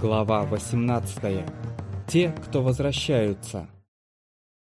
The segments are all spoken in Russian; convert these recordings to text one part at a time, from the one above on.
Глава 18. Те, кто возвращаются.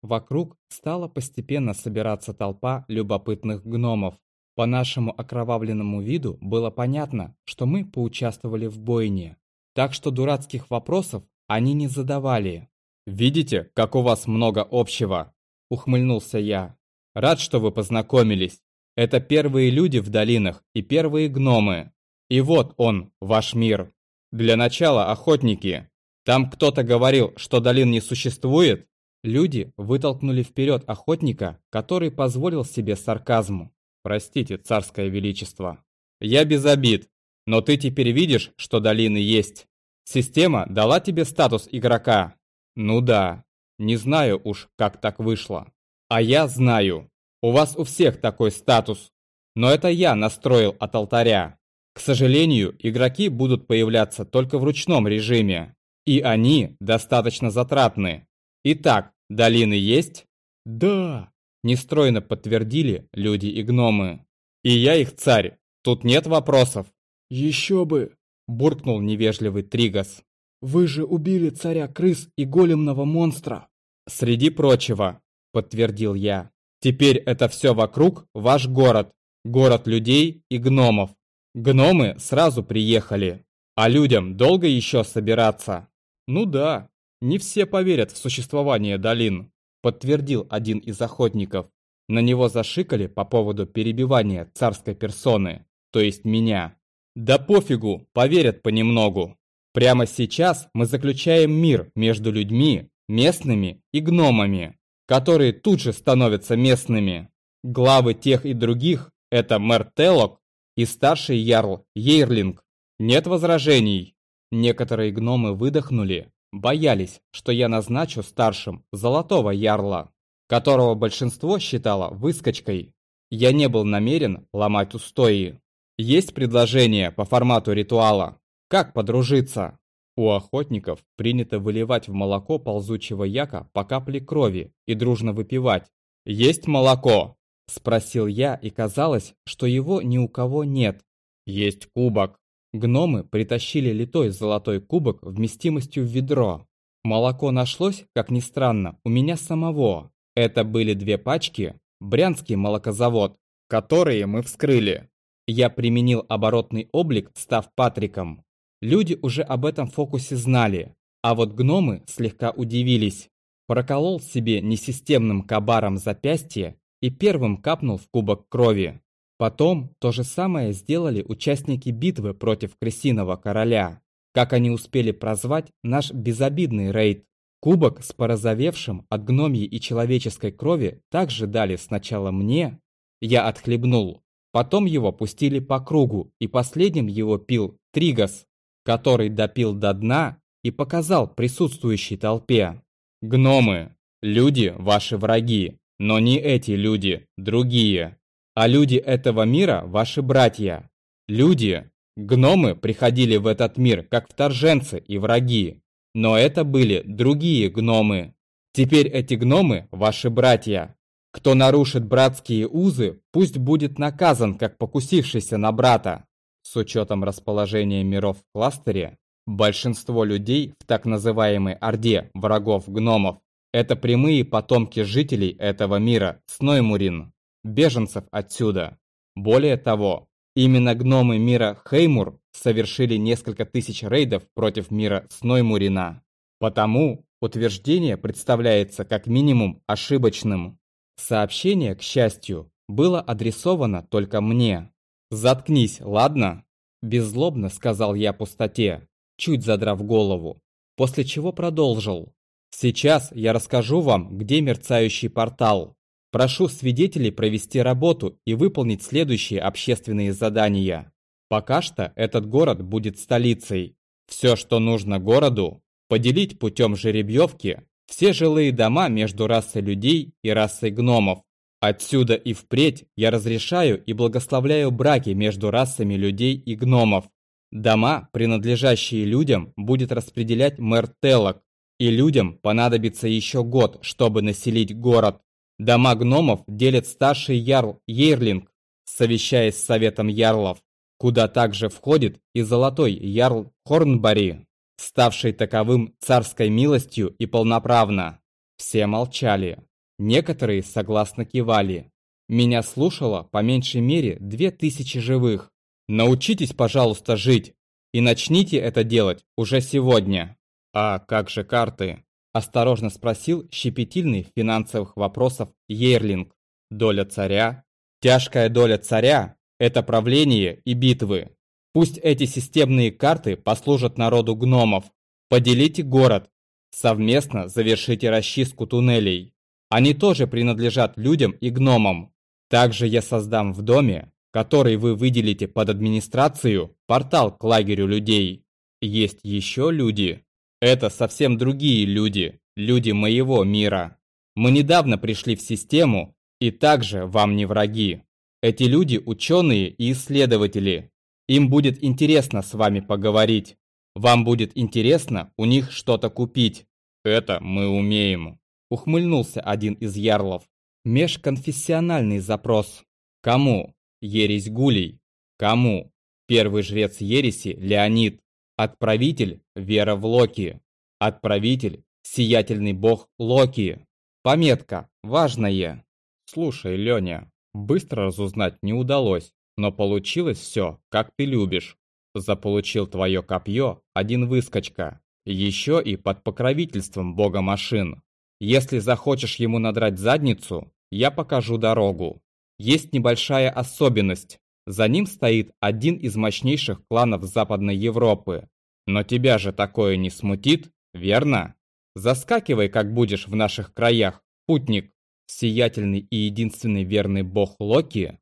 Вокруг стала постепенно собираться толпа любопытных гномов. По нашему окровавленному виду было понятно, что мы поучаствовали в бойне. Так что дурацких вопросов они не задавали. «Видите, как у вас много общего?» – ухмыльнулся я. «Рад, что вы познакомились. Это первые люди в долинах и первые гномы. И вот он, ваш мир. Для начала охотники. Там кто-то говорил, что долин не существует? Люди вытолкнули вперед охотника, который позволил себе сарказму. Простите, царское величество. Я без обид, но ты теперь видишь, что долины есть. Система дала тебе статус игрока. Ну да, не знаю уж, как так вышло. А я знаю. У вас у всех такой статус. Но это я настроил от алтаря. К сожалению, игроки будут появляться только в ручном режиме, и они достаточно затратны. Итак, долины есть? Да, нестройно подтвердили люди и гномы. И я их царь, тут нет вопросов. Еще бы, буркнул невежливый Тригас. Вы же убили царя крыс и големного монстра. Среди прочего, подтвердил я. Теперь это все вокруг ваш город, город людей и гномов. Гномы сразу приехали. А людям долго еще собираться? Ну да, не все поверят в существование долин, подтвердил один из охотников. На него зашикали по поводу перебивания царской персоны, то есть меня. Да пофигу, поверят понемногу. Прямо сейчас мы заключаем мир между людьми, местными и гномами, которые тут же становятся местными. Главы тех и других – это мэр Телок и старший ярл Ейрлинг. Нет возражений. Некоторые гномы выдохнули, боялись, что я назначу старшим золотого ярла, которого большинство считало выскочкой. Я не был намерен ломать устои. Есть предложение по формату ритуала. Как подружиться? У охотников принято выливать в молоко ползучего яка по капле крови и дружно выпивать. Есть молоко, Спросил я, и казалось, что его ни у кого нет. Есть кубок. Гномы притащили литой золотой кубок вместимостью в ведро. Молоко нашлось, как ни странно, у меня самого. Это были две пачки, Брянский молокозавод, которые мы вскрыли. Я применил оборотный облик, став Патриком. Люди уже об этом фокусе знали, а вот гномы слегка удивились. Проколол себе несистемным кабаром запястье и первым капнул в кубок крови. Потом то же самое сделали участники битвы против Крысиного Короля, как они успели прозвать наш безобидный рейд. Кубок с порозовевшим от гномьей и человеческой крови также дали сначала мне, я отхлебнул, потом его пустили по кругу, и последним его пил Тригас, который допил до дна и показал присутствующей толпе. «Гномы, люди ваши враги, но не эти люди, другие. А люди этого мира – ваши братья. Люди, гномы приходили в этот мир как вторженцы и враги. Но это были другие гномы. Теперь эти гномы – ваши братья. Кто нарушит братские узы, пусть будет наказан, как покусившийся на брата. С учетом расположения миров в кластере, большинство людей в так называемой Орде врагов гномов это прямые потомки жителей этого мира, Сноймурин, беженцев отсюда. Более того, именно гномы мира Хеймур совершили несколько тысяч рейдов против мира Сноймурина. Потому утверждение представляется как минимум ошибочным. Сообщение, к счастью, было адресовано только мне. «Заткнись, ладно?» Беззлобно сказал я пустоте, чуть задрав голову, после чего продолжил. Сейчас я расскажу вам, где мерцающий портал. Прошу свидетелей провести работу и выполнить следующие общественные задания. Пока что этот город будет столицей. Все, что нужно городу, поделить путем жеребьевки все жилые дома между расой людей и расой гномов. Отсюда и впредь я разрешаю и благословляю браки между расами людей и гномов. Дома, принадлежащие людям, будет распределять мэр Телок, и людям понадобится еще год, чтобы населить город. Дома гномов делит старший ярл Ейрлинг, совещаясь с советом ярлов, куда также входит и золотой ярл Хорнбари. ставшей таковым царской милостью и полноправно. Все молчали. Некоторые согласно кивали. Меня слушало по меньшей мере две тысячи живых. Научитесь, пожалуйста, жить. И начните это делать уже сегодня. А как же карты? Осторожно спросил щепетильный финансовых вопросов Ейрлинг. Доля царя? Тяжкая доля царя – это правление и битвы. Пусть эти системные карты послужат народу гномов. Поделите город. Совместно завершите расчистку туннелей. Они тоже принадлежат людям и гномам. Также я создам в доме, который вы выделите под администрацию, портал к лагерю людей. Есть еще люди. Это совсем другие люди, люди моего мира. Мы недавно пришли в систему, и также вам не враги. Эти люди ученые и исследователи. Им будет интересно с вами поговорить. Вам будет интересно у них что-то купить. Это мы умеем. Ухмыльнулся один из ярлов. Межконфессиональный запрос. Кому? Ересь Гулей. Кому? Первый жрец ереси Леонид. Отправитель – вера в Локи. Отправитель – сиятельный бог Локи. Пометка – важное. Слушай, Леня, быстро разузнать не удалось, но получилось все, как ты любишь. Заполучил твое копье один выскочка, еще и под покровительством бога машин. Если захочешь ему надрать задницу, я покажу дорогу. Есть небольшая особенность. За ним стоит один из мощнейших кланов Западной Европы. Но тебя же такое не смутит, верно? Заскакивай, как будешь в наших краях, путник. Сиятельный и единственный верный бог Локи,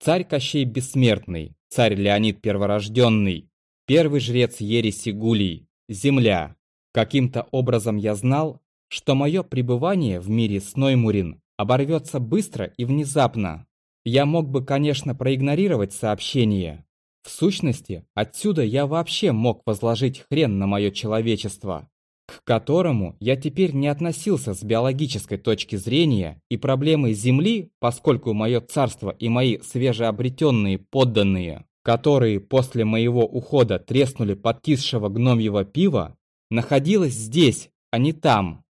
царь Кощей Бессмертный, царь Леонид Перворожденный, первый жрец Ереси Гулий, земля. Каким-то образом я знал, что мое пребывание в мире Сноймурин оборвется быстро и внезапно. Я мог бы, конечно, проигнорировать сообщение. В сущности, отсюда я вообще мог возложить хрен на мое человечество, к которому я теперь не относился с биологической точки зрения, и проблемы Земли, поскольку мое царство и мои свежеобретенные подданные, которые после моего ухода треснули подкисшего гномьего пива, находилась здесь, а не там.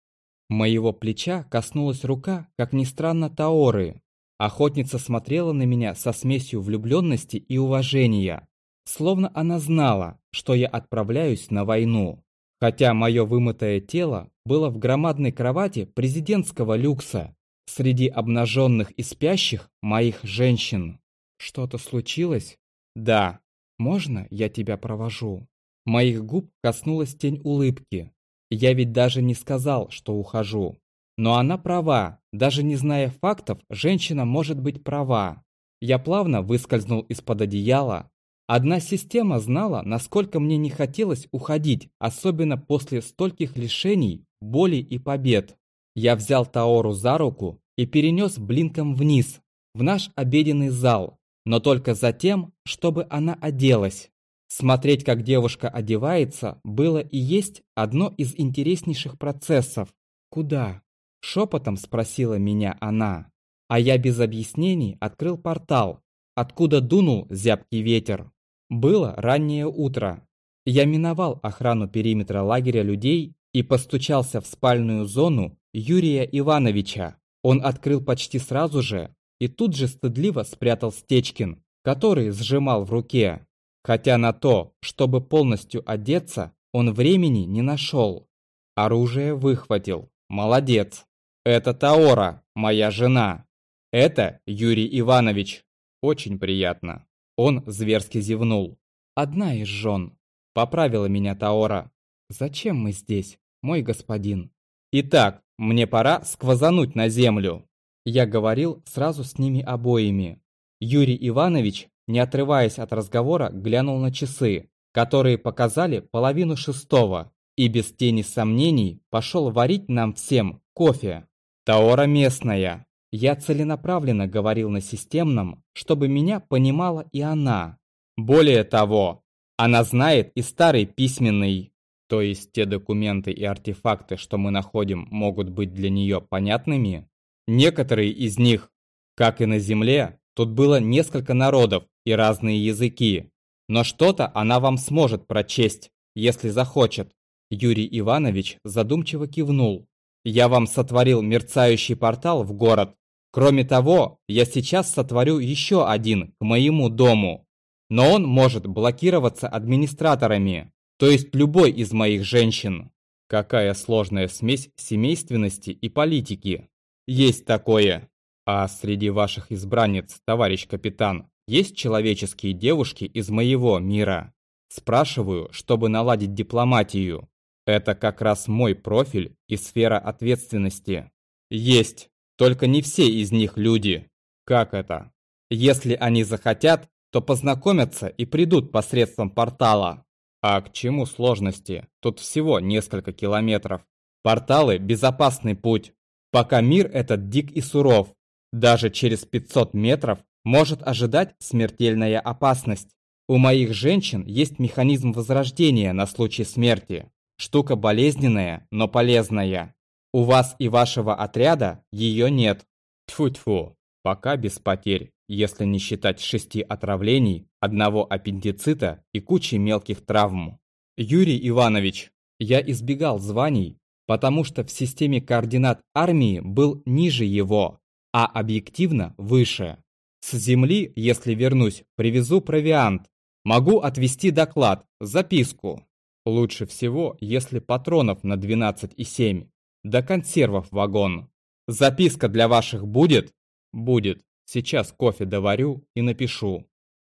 Моего плеча коснулась рука, как ни странно, Таоры. Охотница смотрела на меня со смесью влюбленности и уважения, словно она знала, что я отправляюсь на войну. Хотя мое вымытое тело было в громадной кровати президентского люкса, среди обнаженных и спящих моих женщин. Что-то случилось? Да. Можно я тебя провожу? Моих губ коснулась тень улыбки. Я ведь даже не сказал, что ухожу. Но она права. Даже не зная фактов, женщина может быть права. Я плавно выскользнул из-под одеяла. Одна система знала, насколько мне не хотелось уходить, особенно после стольких лишений, боли и побед. Я взял Таору за руку и перенес блинком вниз, в наш обеденный зал, но только за тем, чтобы она оделась. Смотреть, как девушка одевается, было и есть одно из интереснейших процессов. «Куда?» – шепотом спросила меня она. А я без объяснений открыл портал, откуда дунул зябкий ветер. Было раннее утро. Я миновал охрану периметра лагеря людей и постучался в спальную зону Юрия Ивановича. Он открыл почти сразу же и тут же стыдливо спрятал Стечкин, который сжимал в руке. Хотя на то, чтобы полностью одеться, он времени не нашел. Оружие выхватил. Молодец. Это Таора, моя жена. Это Юрий Иванович. Очень приятно. Он зверски зевнул. Одна из жен. Поправила меня Таора. Зачем мы здесь, мой господин? Итак, мне пора сквозануть на землю. Я говорил сразу с ними обоими. Юрий Иванович не отрываясь от разговора, глянул на часы, которые показали половину шестого, и без тени сомнений пошел варить нам всем кофе. Таора местная. Я целенаправленно говорил на системном, чтобы меня понимала и она. Более того, она знает и старый письменный. То есть те документы и артефакты, что мы находим, могут быть для нее понятными? Некоторые из них, как и на Земле, тут было несколько народов, и разные языки. Но что-то она вам сможет прочесть, если захочет. Юрий Иванович задумчиво кивнул. Я вам сотворил мерцающий портал в город. Кроме того, я сейчас сотворю еще один к моему дому. Но он может блокироваться администраторами, то есть любой из моих женщин. Какая сложная смесь семейственности и политики. Есть такое. А среди ваших избранниц, товарищ капитан, есть человеческие девушки из моего мира? Спрашиваю, чтобы наладить дипломатию. Это как раз мой профиль и сфера ответственности. Есть, только не все из них люди. Как это? Если они захотят, то познакомятся и придут посредством портала. А к чему сложности? Тут всего несколько километров. Порталы – безопасный путь. Пока мир этот дик и суров, даже через 500 метров может ожидать смертельная опасность. У моих женщин есть механизм возрождения на случай смерти. Штука болезненная, но полезная. У вас и вашего отряда ее нет. Тьфу-тьфу, пока без потерь, если не считать шести отравлений, одного аппендицита и кучи мелких травм. Юрий Иванович, я избегал званий, потому что в системе координат армии был ниже его, а объективно выше. С земли, если вернусь, привезу провиант. Могу отвести доклад, записку. Лучше всего, если патронов на 12,7. До консервов вагон. Записка для ваших будет? Будет. Сейчас кофе доварю и напишу.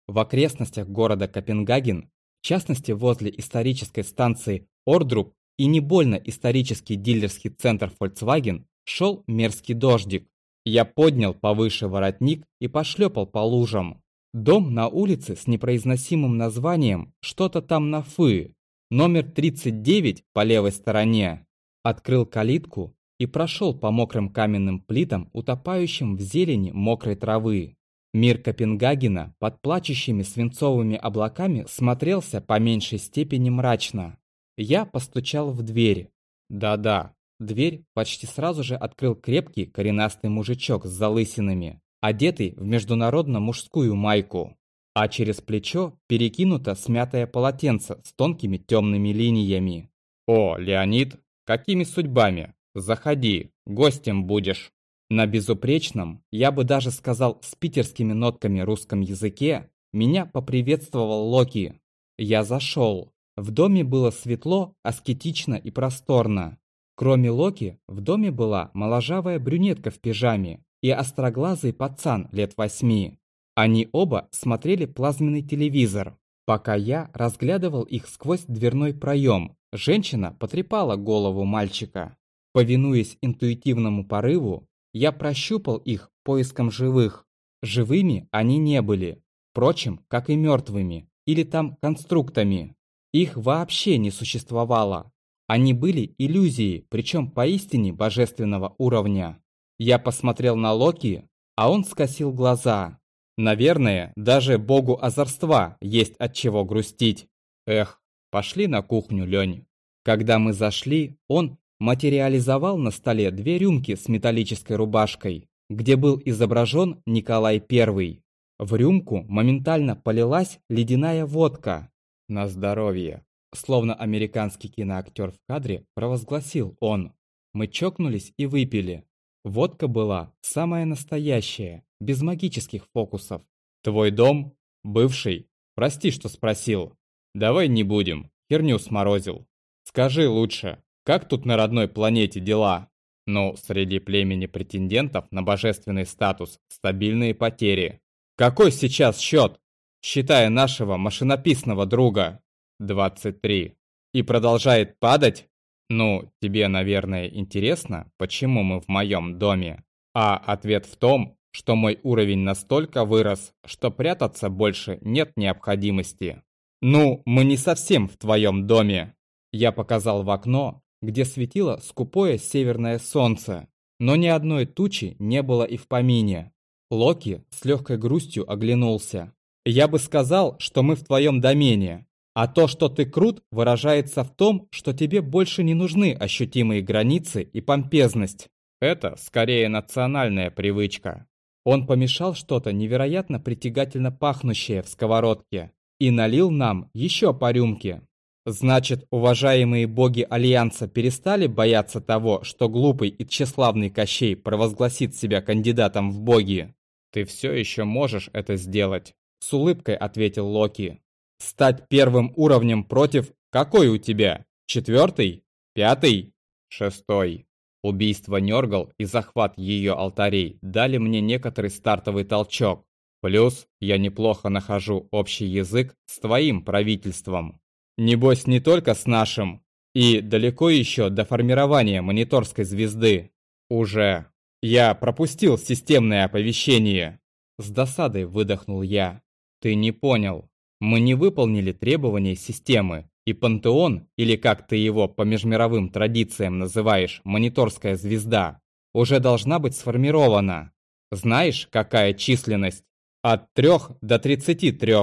В окрестностях города Копенгаген, в частности возле исторической станции Ордруб и не больно исторический дилерский центр Volkswagen, шел мерзкий дождик. Я поднял повыше воротник и пошлепал по лужам. Дом на улице с непроизносимым названием «Что-то там на Фы», номер 39 по левой стороне. Открыл калитку и прошел по мокрым каменным плитам, утопающим в зелени мокрой травы. Мир Копенгагена под плачущими свинцовыми облаками смотрелся по меньшей степени мрачно. Я постучал в дверь. Да-да, Дверь почти сразу же открыл крепкий коренастый мужичок с залысинами, одетый в международно-мужскую майку, а через плечо перекинуто смятое полотенце с тонкими темными линиями. «О, Леонид, какими судьбами? Заходи, гостем будешь». На безупречном, я бы даже сказал с питерскими нотками русском языке, меня поприветствовал Локи. Я зашел. В доме было светло, аскетично и просторно. Кроме Локи, в доме была моложавая брюнетка в пижаме и остроглазый пацан лет восьми. Они оба смотрели плазменный телевизор. Пока я разглядывал их сквозь дверной проем, женщина потрепала голову мальчика. Повинуясь интуитивному порыву, я прощупал их поиском живых. Живыми они не были, впрочем, как и мертвыми, или там конструктами. Их вообще не существовало. Они были иллюзией, причем поистине божественного уровня. Я посмотрел на Локи, а он скосил глаза. Наверное, даже богу озорства есть от чего грустить. Эх, пошли на кухню, Лень. Когда мы зашли, он материализовал на столе две рюмки с металлической рубашкой, где был изображен Николай I. В рюмку моментально полилась ледяная водка. На здоровье. Словно американский киноактер в кадре, провозгласил он. Мы чокнулись и выпили. Водка была самая настоящая, без магических фокусов. Твой дом? Бывший? Прости, что спросил. Давай не будем, херню сморозил. Скажи лучше, как тут на родной планете дела? Ну, среди племени претендентов на божественный статус стабильные потери. Какой сейчас счет, считая нашего машинописного друга? 23. И продолжает падать? Ну, тебе, наверное, интересно, почему мы в моем доме? А ответ в том, что мой уровень настолько вырос, что прятаться больше нет необходимости. Ну, мы не совсем в твоем доме. Я показал в окно, где светило скупое северное солнце, но ни одной тучи не было и в помине. Локи с легкой грустью оглянулся. Я бы сказал, что мы в твоем домене, а то, что ты крут, выражается в том, что тебе больше не нужны ощутимые границы и помпезность. Это скорее национальная привычка. Он помешал что-то невероятно притягательно пахнущее в сковородке и налил нам еще по рюмке. Значит, уважаемые боги Альянса перестали бояться того, что глупый и тщеславный Кощей провозгласит себя кандидатом в боги? Ты все еще можешь это сделать, с улыбкой ответил Локи. Стать первым уровнем против... Какой у тебя? Четвертый? Пятый? Шестой. Убийство Нергал и захват ее алтарей дали мне некоторый стартовый толчок. Плюс я неплохо нахожу общий язык с твоим правительством. Небось не только с нашим. И далеко еще до формирования мониторской звезды. Уже. Я пропустил системное оповещение. С досадой выдохнул я. Ты не понял. Мы не выполнили требования системы. И пантеон, или как ты его по межмировым традициям называешь, мониторская звезда, уже должна быть сформирована. Знаешь, какая численность? От 3 до 33.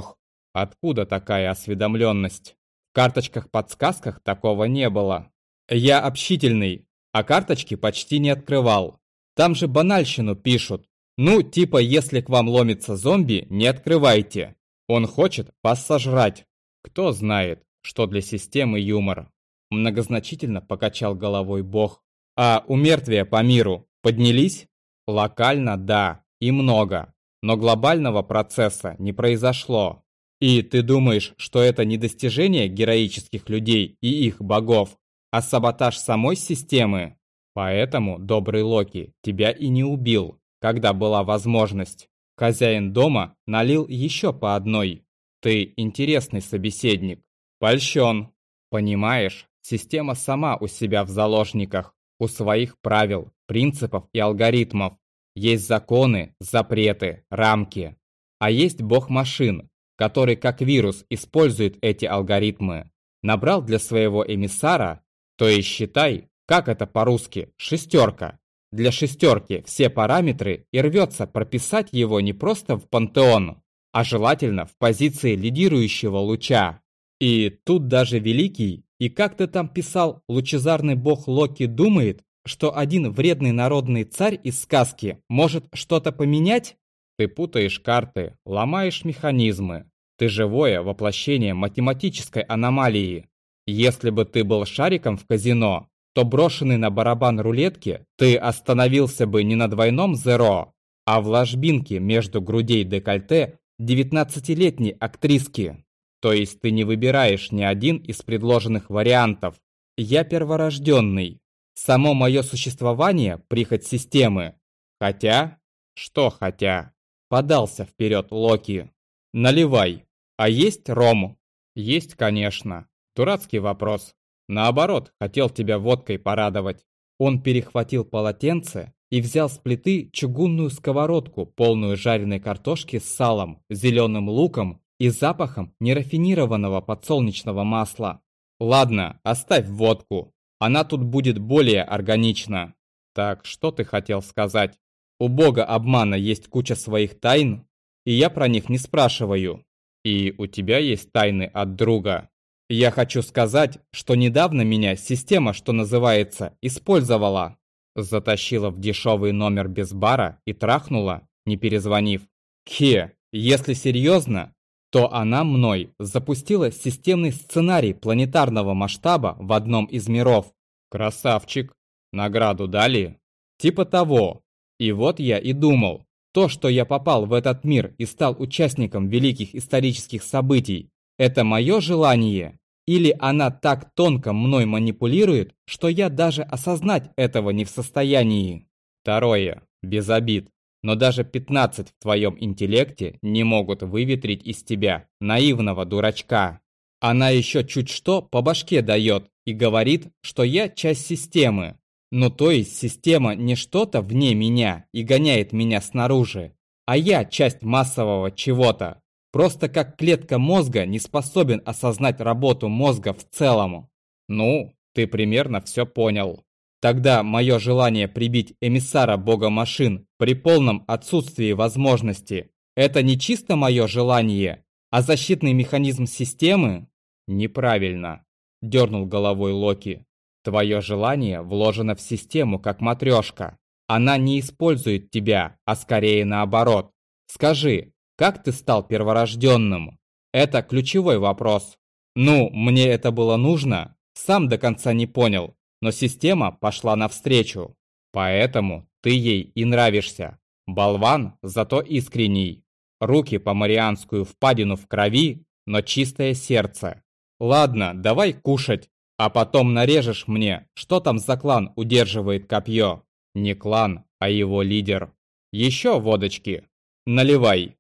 Откуда такая осведомленность? В карточках-подсказках такого не было. Я общительный, а карточки почти не открывал. Там же банальщину пишут. Ну, типа, если к вам ломится зомби, не открывайте. Он хочет вас сожрать. Кто знает, что для системы юмор. Многозначительно покачал головой бог. А у мертвия по миру поднялись? Локально да, и много. Но глобального процесса не произошло. И ты думаешь, что это не достижение героических людей и их богов, а саботаж самой системы? Поэтому, добрый Локи, тебя и не убил, когда была возможность. Хозяин дома налил еще по одной. Ты интересный собеседник. Польщен. Понимаешь, система сама у себя в заложниках, у своих правил, принципов и алгоритмов. Есть законы, запреты, рамки. А есть бог машин, который как вирус использует эти алгоритмы. Набрал для своего эмиссара, то есть считай, как это по-русски, шестерка. Для шестерки все параметры и рвется прописать его не просто в пантеон, а желательно в позиции лидирующего луча. И тут даже великий, и как ты там писал, лучезарный бог Локи думает, что один вредный народный царь из сказки может что-то поменять? Ты путаешь карты, ломаешь механизмы. Ты живое воплощение математической аномалии. Если бы ты был шариком в казино, то брошенный на барабан рулетки ты остановился бы не на двойном зеро, а в ложбинке между грудей декольте 19-летней актриски. То есть ты не выбираешь ни один из предложенных вариантов. Я перворожденный. Само мое существование – прихоть системы. Хотя... Что хотя? Подался вперед Локи. Наливай. А есть ром? Есть, конечно. Дурацкий вопрос. Наоборот, хотел тебя водкой порадовать. Он перехватил полотенце и взял с плиты чугунную сковородку, полную жареной картошки с салом, зеленым луком и запахом нерафинированного подсолнечного масла. Ладно, оставь водку. Она тут будет более органична. Так, что ты хотел сказать? У бога обмана есть куча своих тайн, и я про них не спрашиваю. И у тебя есть тайны от друга. Я хочу сказать, что недавно меня система, что называется, использовала. Затащила в дешевый номер без бара и трахнула, не перезвонив. Хе, если серьезно, то она мной запустила системный сценарий планетарного масштаба в одном из миров. Красавчик. Награду дали? Типа того. И вот я и думал, то, что я попал в этот мир и стал участником великих исторических событий, это мое желание? Или она так тонко мной манипулирует, что я даже осознать этого не в состоянии? Второе. Без обид. Но даже 15 в твоем интеллекте не могут выветрить из тебя, наивного дурачка. Она еще чуть что по башке дает и говорит, что я часть системы. Ну то есть система не что-то вне меня и гоняет меня снаружи, а я часть массового чего-то. Просто как клетка мозга не способен осознать работу мозга в целом. Ну, ты примерно все понял. Тогда мое желание прибить эмиссара бога машин при полном отсутствии возможности – это не чисто мое желание, а защитный механизм системы? Неправильно, дернул головой Локи. Твое желание вложено в систему как матрешка. Она не использует тебя, а скорее наоборот. Скажи, как ты стал перворожденным? Это ключевой вопрос. Ну, мне это было нужно, сам до конца не понял, но система пошла навстречу. Поэтому ты ей и нравишься. Болван, зато искренний. Руки по марианскую впадину в крови, но чистое сердце. Ладно, давай кушать, а потом нарежешь мне, что там за клан удерживает копье. Не клан, а его лидер. Еще водочки. Наливай.